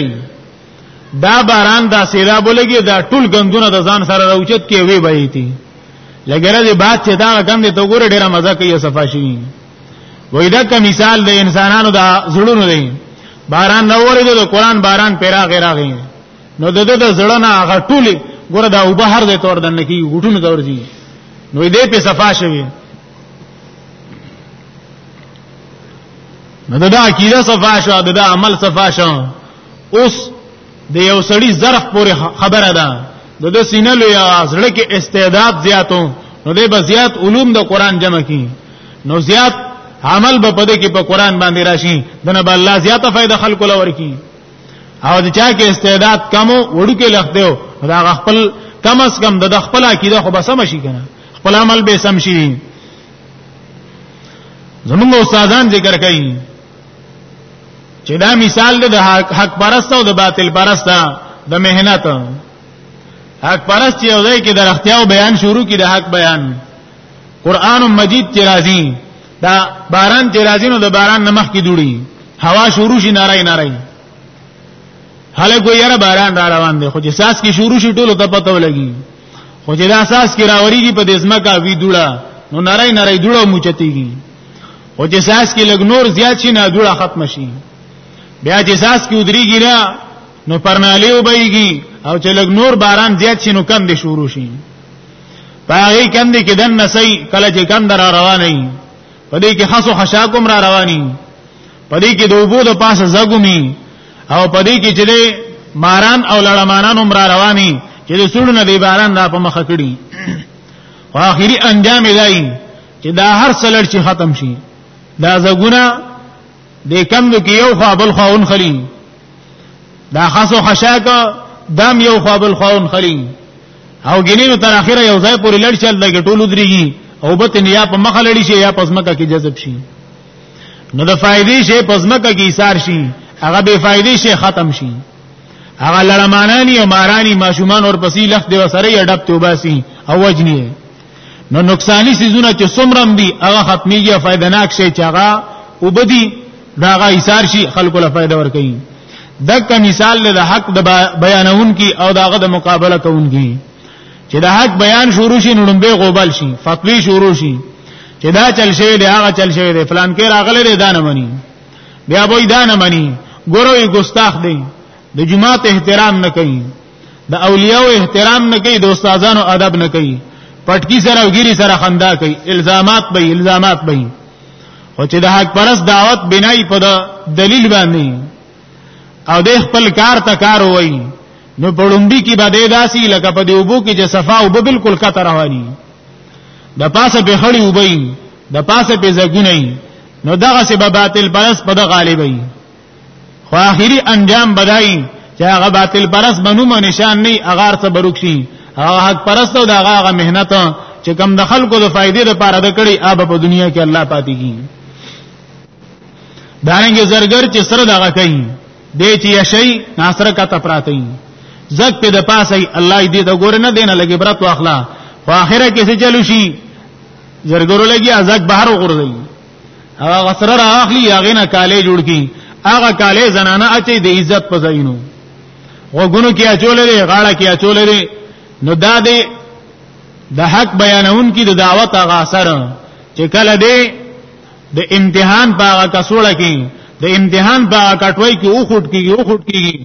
دا باران دا سیلاب لګي دا ټول غندونه د ځان سره راوچت کې وی بایتی لګره دې باد چې دا غند ته ګوره ډیره مزه کوي صفا شي وای دا کوم مثال د انسانانو دا زړونو دی باران نه وره د قران باران پیرا غیره غي نو د د زړه هغه ټول ګوره دا وبهر دې تور دن کی غټونو تور دي نو دې په صفا شوی نو دا عقیده صفا شو دا عمل صفا شو اوس د یو سړی ظرف پورې خبره ده د د سینه لوی زړه کې استعداد زیاتو نو د به زیات علوم د قران جمع کی نو زیات عمل به پدې کې په قران باندې راشي دنه به الله زیاته فائدہ خلق لور کی او د چا کې استعداد کم وړو کې لخت دیو دا خپل کم اس کم د خپل عقیده خو بسم شي کنه خپل عمل به سم شي زمونږ استادان ذکر کوي چې دا مثال د حق, حق پرست او د باطل پرست د مهنت حق پرست یو ځای کې درختیا او بیان شروع کی د حق بیان قران مجید چې راځي دا باران چې راځي نو د باران نمخ کې دوړي هوا شروع شي نارای نارای هله کو یاره باران را روان دی خو چې ساس کې شروع شي ټولو ته پته ولګي خو چې دا ساس کې راوريږي په دې ځمکه وی دوړه نو نارای نارای دوړه موچتيږي او چې ساس کې لګ نور زیات شي نه دوړه ختم شي بیا چې ساس کې ودریږي نه نو پرنالی وبېږي او چې لګ نور باران زیات شي نو کم دي شروع شي پاغي کم دي کې دن نسي کله چې کم در روان نه پدې کې خاصو خشاکم را رواني پدې کې دوبو د پاسه زګومي او پدې کې چې ماران او لړمانان هم را رواني چې د سړو نه دی باران را په مخ کړي خو اخري انجام دی چې دا هر څلړ چې ختم شي دا زګونه د کم کې یو خوا بل خوا اون خلی دا خاصو خشاک دام یو خوا بل خوا اون خلی او ګینینو تر اخره یو ځای پورې لړ چل دغه ټولو درېږي او به تن یا په مخ لړی شي یا پزمکه کې جذب شي نو د فائدې شي پزمکه کې ایثار شي هغه به فائدې شي ختم شي هغه لړمانانی او مارانی ماشومان اور پسې لخت دی وسره یډب توباسي او وجنی نو نقصانی سيزونه چې څومره دي هغه ختميږي فائدہ ناک شي چې هغه وبدي دا هغه ایثار شي خلکو له فائدہ ور کوي دک مثال له حق د بیانون کی او داغه د مقابله کوون کی چې د حق بیان شروع شي نو به غوبل شي فتوی شروع شي چې دا چل شوی دی هغه چل شوی دی فلان کې راغله دی دانه مني بیا به دانه مني ګوروي ګستاخ دی د جماعت احترام نه کوي د اولیاء احترام نه کوي د استادانو ادب نه کوي پټکی سره او ګيري سره خندا کوي الزامات به الزامات به خو چې د حق پرس دعوت بنای په دلیل باندې او د خپل کار ته کار وایي نو پړومبي کې به د داسي لکه په دی وبو کې چې صفا او بالکل کته رواني د پاسه په خړی وبې د پاسه په زګونی نو دغه سبب باطل پرس په د غالبې خو اخیری انجام بدای چې هغه باطل پرس بنو منشان نه اغار څه بروک شي هغه حق پرس او دغه هغه مهنت چې کم د خلکو د فائدې لپاره د کړي آب په دنیا کې الله پاتې کی دانګه زرګر چې سره دغه کوي د چې شي ناصر کا تپراتې زک په د پاسه الله دې د ګور نه دینه لګي برت واخلا په اخره کې څه چلو شي زرګرو لګي ازک بهر وګرځي هغه سره راخلی هغه نه کاله جوړ کی هغه کاله زنانه اچي د عزت په ځایونو وګونو کې اچولې غاړه کې اچولې نو دا دې د حق بیانون کې د دعوت هغه اثر چې کله دې د امتحان په هغه کسوړه کې د امتحان په کټوي کې او خټ کې او خټ کې